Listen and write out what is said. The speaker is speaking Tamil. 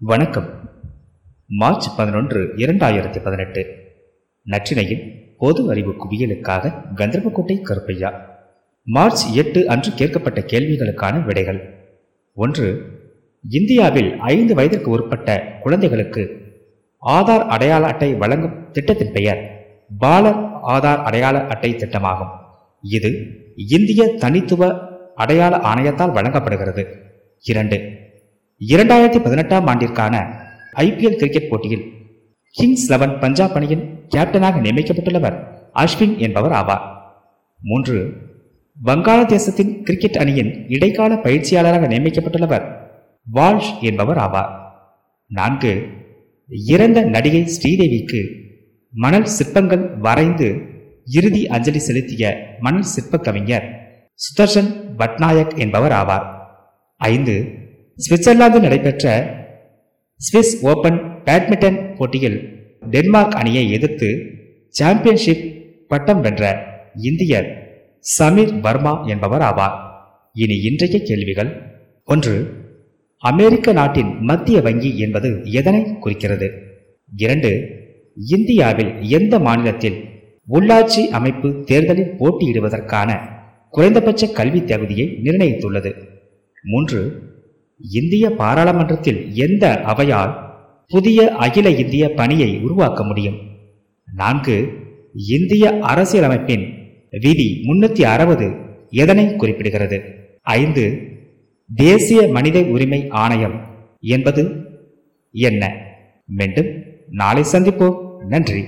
வணக்கம். மார்ச் பதினொன்று இரண்டாயிரத்தி பதினெட்டு. நற்றினையின் பொது அறிவு குவியலுக்காக கந்தர்வக்கோட்டை கருப்பையா. மார்ச் எட்டு அன்று கேட்கப்பட்ட கேள்விகளுக்கான விடைகள். ஒன்று இந்தியாவில் ஐந்து வயதிற்கு உட்பட்ட குழந்தைகளுக்கு ஆதார் அடையாள அட்டை வழங்கும் திட்டத்தின் பெயர் பாலர் ஆதார் அடையாள அட்டை திட்டமாகும். இது இந்திய தனித்துவ அடையாள ஆணையத்தால் வழங்கப்படுகிறது. இரண்டு இரண்டாயிரத்தி பதினெட்டாம் ஆண்டிற்கான ஐபிஎல் கிரிக்கெட் போட்டியில் கிங்ஸ் லெவன் பஞ்சாப் அணியின் கேப்டனாக நியமிக்கப்பட்டுள்ளவர் அஸ்வின் என்பவர் ஆவார். மூன்று வங்காளதேசத்தின் கிரிக்கெட் அணியின் இடைக்கால பயிற்சியாளராக நியமிக்கப்பட்டுள்ளவர் வால்ஷ் என்பவர் ஆவார். நான்கு இறந்த நடிகை ஸ்ரீதேவிக்கு மணல் சிற்பங்கள் வரைந்து இறுதி அஞ்சலி செலுத்திய மணல் சிற்ப கவிஞர் சுதர்ஷன் பட்நாயக் என்பவர் ஆவார். ஐந்து சுவிட்சர்லாந்தில் நடைபெற்ற சுவிஸ் ஓபன் பேட்மிண்டன் போட்டியில் டென்மார்க் அணியை எதிர்த்து சாம்பியன்ஷிப் பட்டம் வென்ற இந்தியர் சமீர் வர்மா என்பவர் ஆவார். இனி இன்றைய கேள்விகள். ஒன்று அமெரிக்க நாட்டின் மத்திய வங்கி என்பது எதனை குறிக்கிறது? இரண்டு இந்தியாவில் எந்த மாநிலத்தில் உள்ளாட்சி அமைப்பு தேர்தலில் போட்டியிடுவதற்கான குறைந்தபட்ச கல்வி தகுதியை நிர்ணயித்துள்ளது? மூன்று இந்திய பாராளுமன்றத்தில் எந்த அவையால் புதிய அகில இந்திய பணியை உருவாக்க முடியும்? நான்கு இந்திய அரசியலமைப்பின் விதி முன்னூத்தி அறுபது எதனை குறிப்பிடுகிறது? ஐந்து தேசிய மனித உரிமை ஆணையம் என்பது என்ன? மீண்டும் நாளை சந்திப்போம். நன்றி.